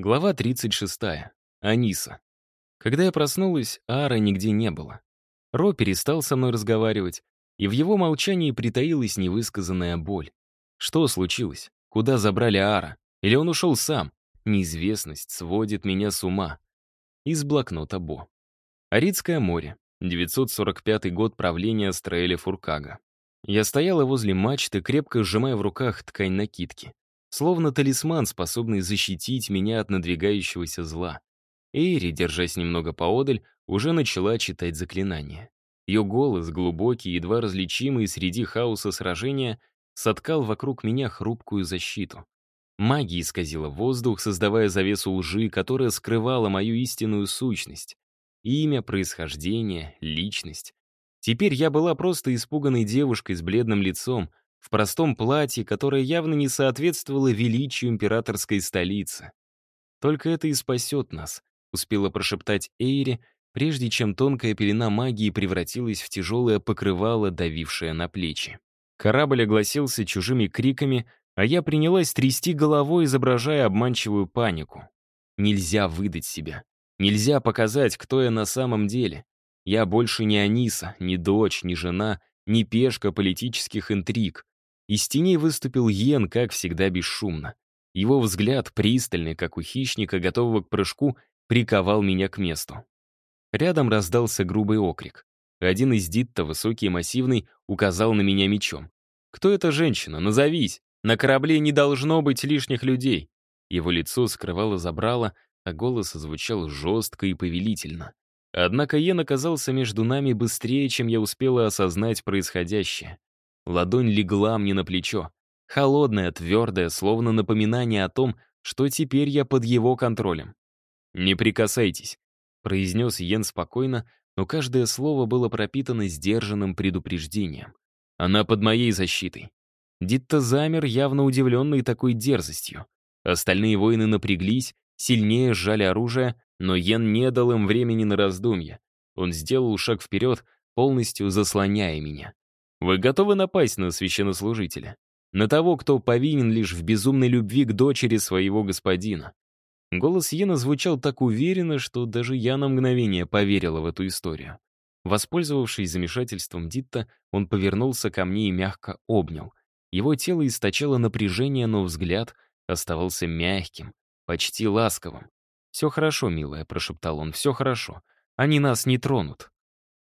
Глава 36. Аниса. Когда я проснулась, Ара нигде не было. Ро перестал со мной разговаривать, и в его молчании притаилась невысказанная боль. Что случилось? Куда забрали Ара? Или он ушел сам? Неизвестность сводит меня с ума. Из блокнота Бо. Аридское море. 945 год правления Астраэля Фуркага. Я стояла возле мачты, крепко сжимая в руках ткань накидки словно талисман, способный защитить меня от надвигающегося зла. Эйри, держась немного поодаль, уже начала читать заклинание. Ее голос, глубокий, едва различимый среди хаоса сражения, соткал вокруг меня хрупкую защиту. Магия исказила воздух, создавая завесу лжи, которая скрывала мою истинную сущность. Имя, происхождение, личность. Теперь я была просто испуганной девушкой с бледным лицом, в простом платье, которое явно не соответствовало величию императорской столицы. «Только это и спасет нас», — успела прошептать Эйри, прежде чем тонкая пелена магии превратилась в тяжелое покрывало, давившее на плечи. Корабль огласился чужими криками, а я принялась трясти головой, изображая обманчивую панику. Нельзя выдать себя. Нельзя показать, кто я на самом деле. Я больше не Аниса, не дочь, не жена, не пешка политических интриг. Из теней выступил Йен, как всегда, бесшумно. Его взгляд, пристальный, как у хищника, готового к прыжку, приковал меня к месту. Рядом раздался грубый окрик. Один из Дитта, высокий и массивный, указал на меня мечом. «Кто эта женщина? Назовись! На корабле не должно быть лишних людей!» Его лицо скрывало забрало, а голос звучал жестко и повелительно. Однако Йен оказался между нами быстрее, чем я успела осознать происходящее. Ладонь легла мне на плечо. Холодная, твердая, словно напоминание о том, что теперь я под его контролем. «Не прикасайтесь», — произнес Йен спокойно, но каждое слово было пропитано сдержанным предупреждением. «Она под моей защитой». Дитта замер, явно удивленный такой дерзостью. Остальные воины напряглись, сильнее сжали оружие, но Йен не дал им времени на раздумья. Он сделал шаг вперед, полностью заслоняя меня. Вы готовы напасть на священнослужителя? На того, кто повинен лишь в безумной любви к дочери своего господина?» Голос Йена звучал так уверенно, что даже я на мгновение поверила в эту историю. Воспользовавшись замешательством Дитта, он повернулся ко мне и мягко обнял. Его тело источало напряжение, но взгляд оставался мягким, почти ласковым. «Все хорошо, милая», — прошептал он, — «все хорошо. Они нас не тронут».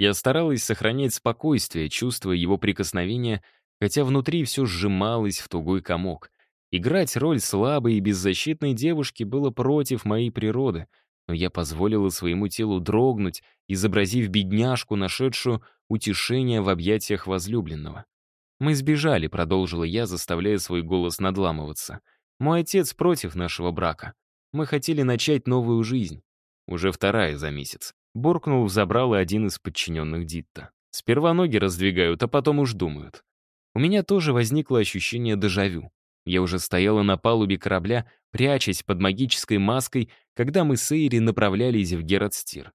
Я старалась сохранять спокойствие, чувствуя его прикосновение, хотя внутри все сжималось в тугой комок. Играть роль слабой и беззащитной девушки было против моей природы, но я позволила своему телу дрогнуть, изобразив бедняжку, нашедшую утешение в объятиях возлюбленного. «Мы сбежали», — продолжила я, заставляя свой голос надламываться. «Мой отец против нашего брака. Мы хотели начать новую жизнь. Уже вторая за месяц. Буркнул в забрало один из подчиненных Дитта. Сперва ноги раздвигают, а потом уж думают. У меня тоже возникло ощущение дежавю. Я уже стояла на палубе корабля, прячась под магической маской, когда мы с Эйри направлялись в Гератстир.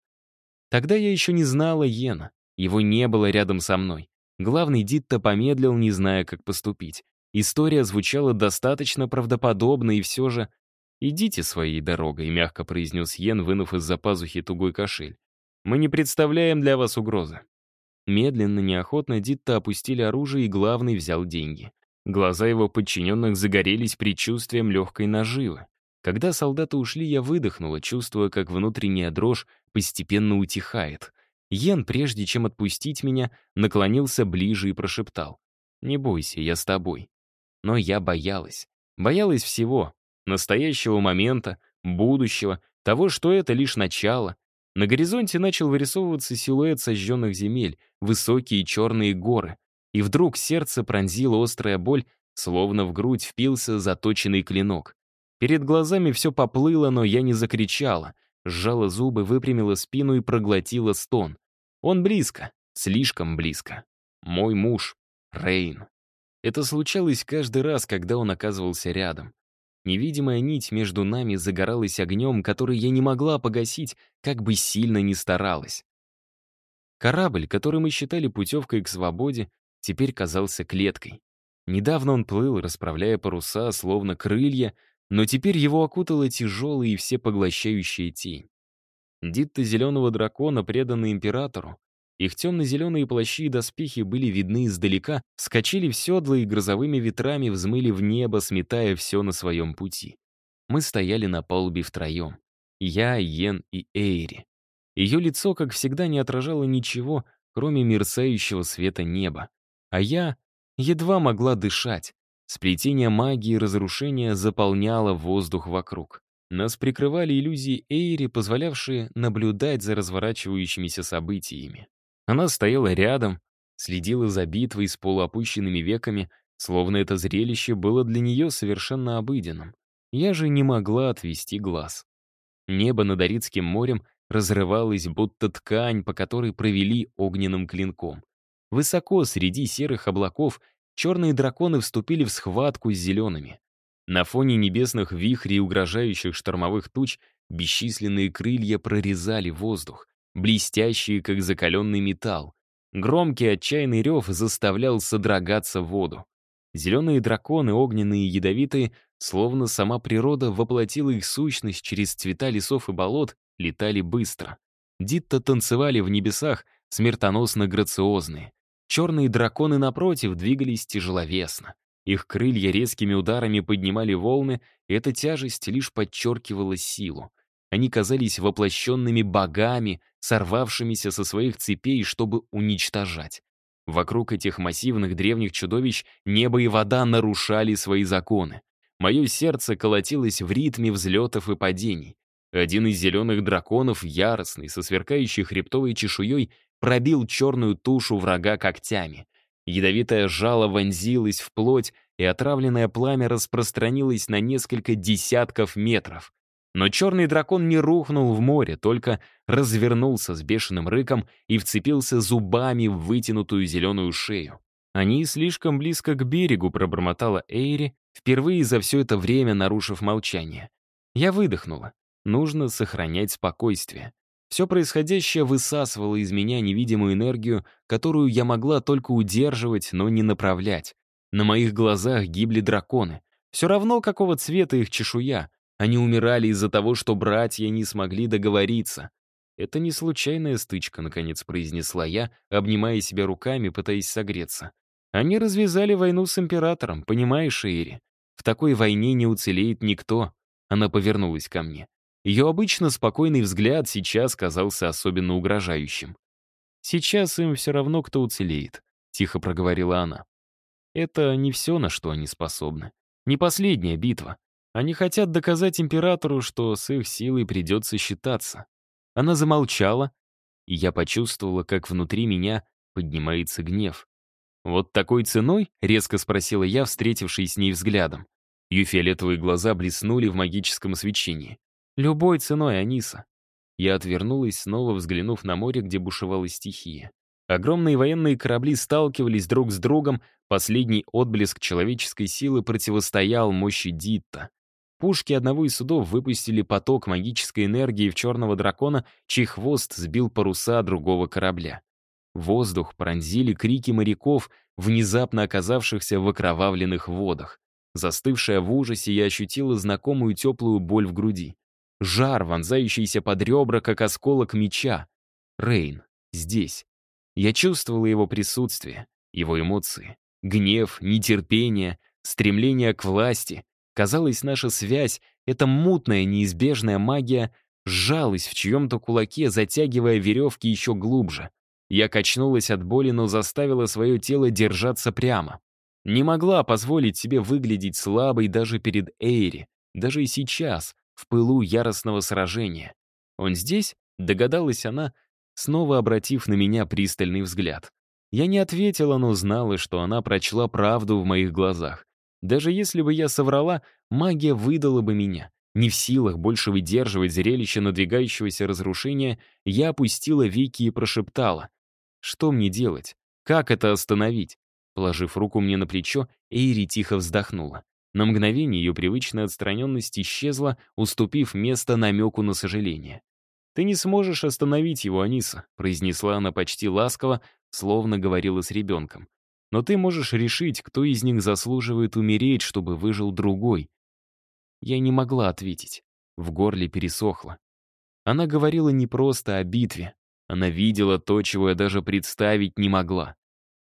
Тогда я еще не знала Йена, его не было рядом со мной. Главный Дитта помедлил, не зная, как поступить. История звучала достаточно правдоподобно, и все же... «Идите своей дорогой», — мягко произнес Йен, вынув из-за пазухи тугой кошель. Мы не представляем для вас угрозы». Медленно, неохотно Дитта опустили оружие, и главный взял деньги. Глаза его подчиненных загорелись предчувствием легкой наживы. Когда солдаты ушли, я выдохнула, чувствуя, как внутренняя дрожь постепенно утихает. Йен, прежде чем отпустить меня, наклонился ближе и прошептал. «Не бойся, я с тобой». Но я боялась. Боялась всего. Настоящего момента, будущего, того, что это лишь начало, на горизонте начал вырисовываться силуэт сожженных земель, высокие черные горы. И вдруг сердце пронзила острая боль, словно в грудь впился заточенный клинок. Перед глазами все поплыло, но я не закричала. Сжала зубы, выпрямила спину и проглотила стон. Он близко, слишком близко. Мой муж, Рейн. Это случалось каждый раз, когда он оказывался рядом. Невидимая нить между нами загоралась огнем, который я не могла погасить, как бы сильно ни старалась. Корабль, который мы считали путевкой к свободе, теперь казался клеткой. Недавно он плыл, расправляя паруса, словно крылья, но теперь его окутала тяжелая и всепоглощающая тень. Дитта Зеленого Дракона, преданный Императору, их темно-зеленые плащи и доспехи были видны издалека, скочили в седла и грозовыми ветрами взмыли в небо, сметая все на своем пути. Мы стояли на палубе втроем. Я, Йен и Эйри. Ее лицо, как всегда, не отражало ничего, кроме мерцающего света неба. А я едва могла дышать. Сплетение магии и разрушения заполняло воздух вокруг. Нас прикрывали иллюзии Эйри, позволявшие наблюдать за разворачивающимися событиями. Она стояла рядом, следила за битвой с полуопущенными веками, словно это зрелище было для нее совершенно обыденным. Я же не могла отвести глаз. Небо над Орицким морем разрывалось, будто ткань, по которой провели огненным клинком. Высоко среди серых облаков черные драконы вступили в схватку с зелеными. На фоне небесных вихрей и угрожающих штормовых туч бесчисленные крылья прорезали воздух блестящие, как закаленный металл. Громкий отчаянный рев заставлял содрогаться воду. Зеленые драконы, огненные и ядовитые, словно сама природа воплотила их сущность через цвета лесов и болот, летали быстро. Дитто танцевали в небесах, смертоносно-грациозные. Черные драконы, напротив, двигались тяжеловесно. Их крылья резкими ударами поднимали волны, и эта тяжесть лишь подчеркивала силу. Они казались воплощенными богами, сорвавшимися со своих цепей, чтобы уничтожать. Вокруг этих массивных древних чудовищ небо и вода нарушали свои законы. Мое сердце колотилось в ритме взлетов и падений. Один из зеленых драконов, яростный, со сверкающей хребтовой чешуей, пробил черную тушу врага когтями. Ядовитое жало вонзилось в плоть, и отравленное пламя распространилось на несколько десятков метров. Но черный дракон не рухнул в море, только развернулся с бешеным рыком и вцепился зубами в вытянутую зеленую шею. Они слишком близко к берегу, пробормотала Эйри, впервые за все это время нарушив молчание. Я выдохнула. Нужно сохранять спокойствие. Все происходящее высасывало из меня невидимую энергию, которую я могла только удерживать, но не направлять. На моих глазах гибли драконы. Все равно, какого цвета их чешуя — они умирали из-за того, что братья не смогли договориться. «Это не случайная стычка», — наконец произнесла я, обнимая себя руками, пытаясь согреться. «Они развязали войну с императором, понимаешь, Ири? В такой войне не уцелеет никто». Она повернулась ко мне. Ее обычно спокойный взгляд сейчас казался особенно угрожающим. «Сейчас им все равно кто уцелеет», — тихо проговорила она. «Это не все, на что они способны. Не последняя битва. Они хотят доказать императору, что с их силой придется считаться. Она замолчала, и я почувствовала, как внутри меня поднимается гнев. «Вот такой ценой?» — резко спросила я, встретившись с ней взглядом. Ее фиолетовые глаза блеснули в магическом свечении. «Любой ценой, Аниса». Я отвернулась, снова взглянув на море, где бушевала стихия. Огромные военные корабли сталкивались друг с другом, последний отблеск человеческой силы противостоял мощи Дитта. Пушки одного из судов выпустили поток магической энергии в черного дракона, чей хвост сбил паруса другого корабля. Воздух пронзили крики моряков, внезапно оказавшихся в окровавленных водах. Застывшая в ужасе, я ощутила знакомую теплую боль в груди. Жар, вонзающийся под ребра, как осколок меча. Рейн. Здесь. Я чувствовала его присутствие, его эмоции. Гнев, нетерпение, стремление к власти, Казалось, наша связь, эта мутная, неизбежная магия, сжалась в чьем-то кулаке, затягивая веревки еще глубже. Я качнулась от боли, но заставила свое тело держаться прямо. Не могла позволить себе выглядеть слабой даже перед Эйри, даже и сейчас, в пылу яростного сражения. «Он здесь?» — догадалась она, снова обратив на меня пристальный взгляд. Я не ответила, но знала, что она прочла правду в моих глазах. Даже если бы я соврала, магия выдала бы меня. Не в силах больше выдерживать зрелище надвигающегося разрушения, я опустила веки и прошептала. «Что мне делать? Как это остановить?» Положив руку мне на плечо, Эйри тихо вздохнула. На мгновение ее привычная отстраненность исчезла, уступив место намеку на сожаление. «Ты не сможешь остановить его, Аниса», — произнесла она почти ласково, словно говорила с ребенком но ты можешь решить, кто из них заслуживает умереть, чтобы выжил другой. Я не могла ответить. В горле пересохло. Она говорила не просто о битве. Она видела то, чего я даже представить не могла.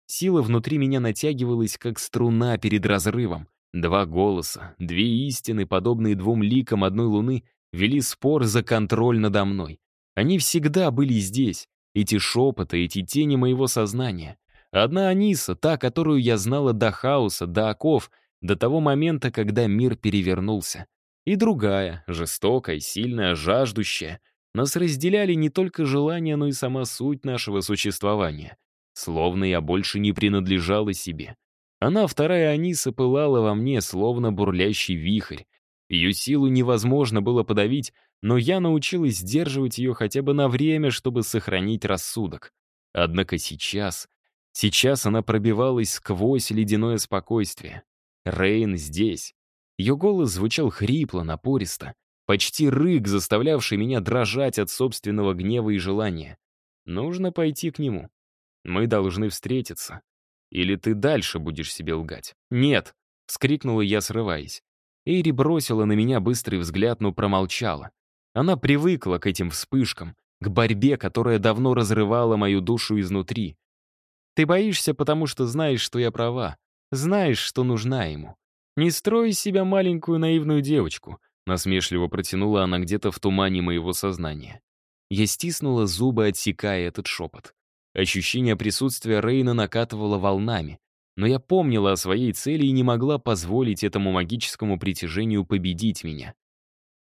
Сила внутри меня натягивалась, как струна перед разрывом. Два голоса, две истины, подобные двум ликам одной луны, вели спор за контроль надо мной. Они всегда были здесь. Эти шепоты, эти тени моего сознания. Одна Аниса, та, которую я знала до хаоса, до оков, до того момента, когда мир перевернулся. И другая, жестокая, сильная, жаждущая. Нас разделяли не только желания, но и сама суть нашего существования. Словно я больше не принадлежала себе. Она, вторая Аниса, пылала во мне, словно бурлящий вихрь. Ее силу невозможно было подавить, но я научилась сдерживать ее хотя бы на время, чтобы сохранить рассудок. Однако сейчас Сейчас она пробивалась сквозь ледяное спокойствие. Рейн здесь. Ее голос звучал хрипло, напористо. Почти рык, заставлявший меня дрожать от собственного гнева и желания. Нужно пойти к нему. Мы должны встретиться. Или ты дальше будешь себе лгать? Нет! — вскрикнула я, срываясь. Эйри бросила на меня быстрый взгляд, но промолчала. Она привыкла к этим вспышкам, к борьбе, которая давно разрывала мою душу изнутри. Ты боишься, потому что знаешь, что я права. Знаешь, что нужна ему. Не строй из себя маленькую наивную девочку. Насмешливо протянула она где-то в тумане моего сознания. Я стиснула зубы, отсекая этот шепот. Ощущение присутствия Рейна накатывало волнами, но я помнила о своей цели и не могла позволить этому магическому притяжению победить меня.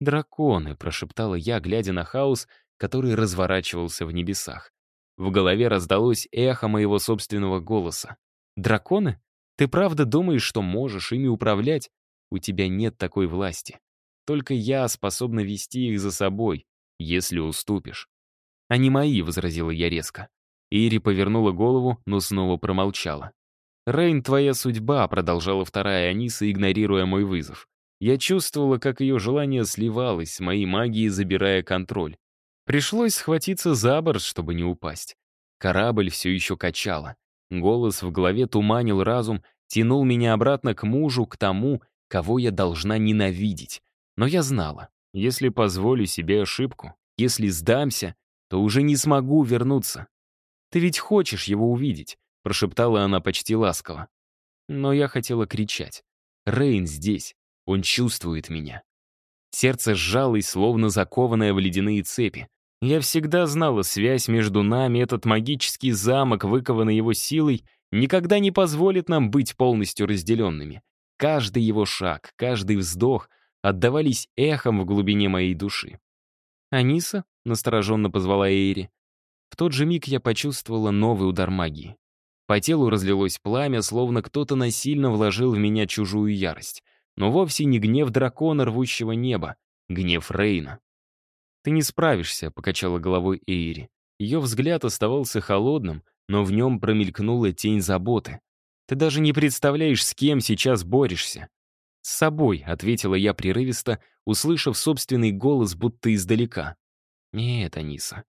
«Драконы», — прошептала я, глядя на хаос, который разворачивался в небесах. В голове раздалось эхо моего собственного голоса. «Драконы? Ты правда думаешь, что можешь ими управлять? У тебя нет такой власти. Только я способна вести их за собой, если уступишь». «А «Они мои», — возразила я резко. Ири повернула голову, но снова промолчала. «Рейн, твоя судьба», — продолжала вторая Аниса, игнорируя мой вызов. Я чувствовала, как ее желание сливалось с моей магией, забирая контроль. Пришлось схватиться за борт, чтобы не упасть. Корабль все еще качало. Голос в голове туманил разум, тянул меня обратно к мужу, к тому, кого я должна ненавидеть. Но я знала, если позволю себе ошибку, если сдамся, то уже не смогу вернуться. «Ты ведь хочешь его увидеть», — прошептала она почти ласково. Но я хотела кричать. «Рейн здесь, он чувствует меня». Сердце сжалось, словно закованное в ледяные цепи. Я всегда знала связь между нами, этот магический замок, выкованный его силой, никогда не позволит нам быть полностью разделенными. Каждый его шаг, каждый вздох отдавались эхом в глубине моей души. «Аниса?» — настороженно позвала Эйри. В тот же миг я почувствовала новый удар магии. По телу разлилось пламя, словно кто-то насильно вложил в меня чужую ярость. Но вовсе не гнев дракона, рвущего небо, гнев Рейна. «Ты не справишься», — покачала головой Эйри. Ее взгляд оставался холодным, но в нем промелькнула тень заботы. «Ты даже не представляешь, с кем сейчас борешься». «С собой», — ответила я прерывисто, услышав собственный голос будто издалека. «Нет, Аниса,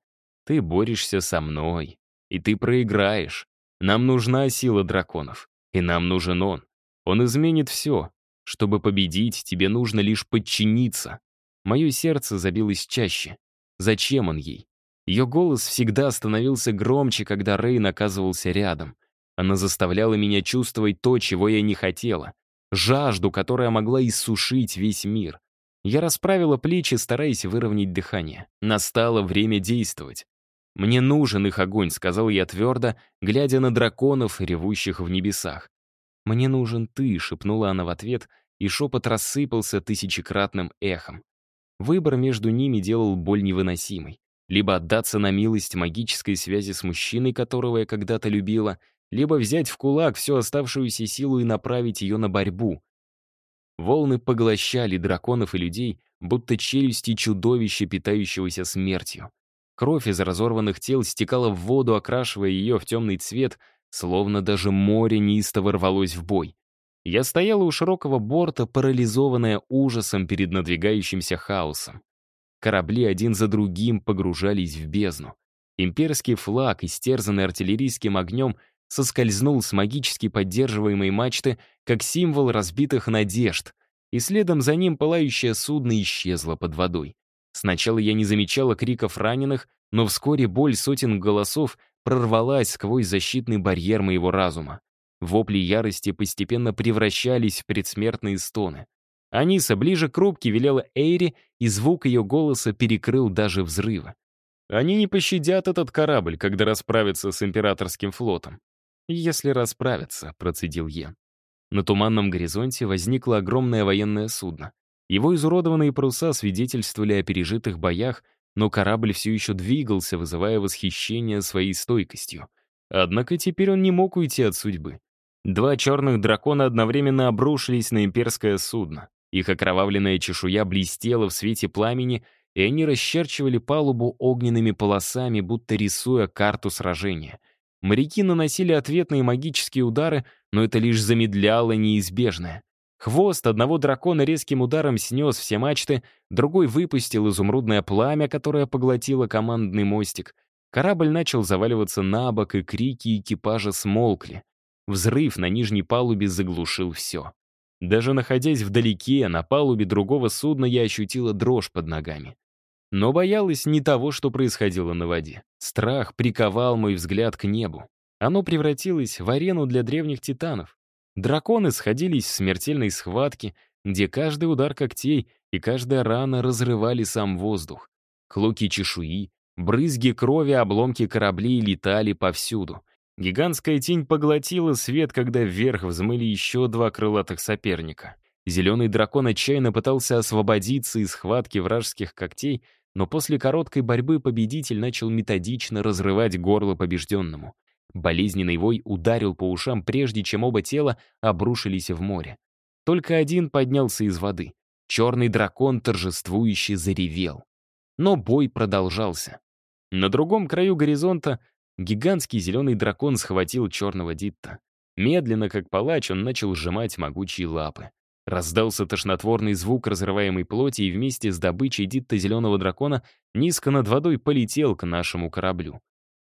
ты борешься со мной, и ты проиграешь. Нам нужна сила драконов, и нам нужен он. Он изменит все. Чтобы победить, тебе нужно лишь подчиниться. Мое сердце забилось чаще. Зачем он ей? Ее голос всегда становился громче, когда Рейн оказывался рядом. Она заставляла меня чувствовать то, чего я не хотела. Жажду, которая могла иссушить весь мир. Я расправила плечи, стараясь выровнять дыхание. Настало время действовать. «Мне нужен их огонь», — сказал я твердо, глядя на драконов, ревущих в небесах. «Мне нужен ты», — шепнула она в ответ, и шепот рассыпался тысячекратным эхом. Выбор между ними делал боль невыносимой. Либо отдаться на милость магической связи с мужчиной, которого я когда-то любила, либо взять в кулак всю оставшуюся силу и направить ее на борьбу. Волны поглощали драконов и людей, будто челюсти чудовища, питающегося смертью. Кровь из разорванных тел стекала в воду, окрашивая ее в темный цвет, словно даже море неистово рвалось в бой. Я стояла у широкого борта, парализованная ужасом перед надвигающимся хаосом. Корабли один за другим погружались в бездну. Имперский флаг, истерзанный артиллерийским огнем, соскользнул с магически поддерживаемой мачты как символ разбитых надежд, и следом за ним пылающее судно исчезло под водой. Сначала я не замечала криков раненых, но вскоре боль сотен голосов прорвалась сквозь защитный барьер моего разума. Вопли ярости постепенно превращались в предсмертные стоны. Аниса ближе к рубке велела Эйри, и звук ее голоса перекрыл даже взрыва. Они не пощадят этот корабль, когда расправятся с императорским флотом. «Если расправятся», — процедил я. На туманном горизонте возникло огромное военное судно. Его изуродованные паруса свидетельствовали о пережитых боях, но корабль все еще двигался, вызывая восхищение своей стойкостью. Однако теперь он не мог уйти от судьбы. Два черных дракона одновременно обрушились на имперское судно. Их окровавленная чешуя блестела в свете пламени, и они расчерчивали палубу огненными полосами, будто рисуя карту сражения. Моряки наносили ответные магические удары, но это лишь замедляло неизбежное. Хвост одного дракона резким ударом снес все мачты, другой выпустил изумрудное пламя, которое поглотило командный мостик. Корабль начал заваливаться на бок, и крики экипажа смолкли. Взрыв на нижней палубе заглушил все. Даже находясь вдалеке, на палубе другого судна я ощутила дрожь под ногами. Но боялась не того, что происходило на воде. Страх приковал мой взгляд к небу. Оно превратилось в арену для древних титанов. Драконы сходились в смертельной схватке, где каждый удар когтей и каждая рана разрывали сам воздух. Клоки чешуи, брызги крови, обломки кораблей летали повсюду. Гигантская тень поглотила свет, когда вверх взмыли еще два крылатых соперника. Зеленый дракон отчаянно пытался освободиться из схватки вражеских когтей, но после короткой борьбы победитель начал методично разрывать горло побежденному. Болезненный вой ударил по ушам, прежде чем оба тела обрушились в море. Только один поднялся из воды. Черный дракон торжествующе заревел. Но бой продолжался. На другом краю горизонта Гигантский зеленый дракон схватил черного Дитта. Медленно, как палач, он начал сжимать могучие лапы. Раздался тошнотворный звук разрываемой плоти, и вместе с добычей Дитта зеленого дракона низко над водой полетел к нашему кораблю.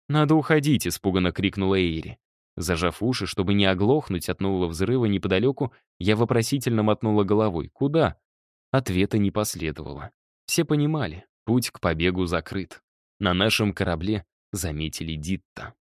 «Надо уходить!» — испуганно крикнула Эйри. Зажав уши, чтобы не оглохнуть от нового взрыва неподалеку, я вопросительно мотнула головой. «Куда?» Ответа не последовало. Все понимали, путь к побегу закрыт. На нашем корабле заметили Дитта.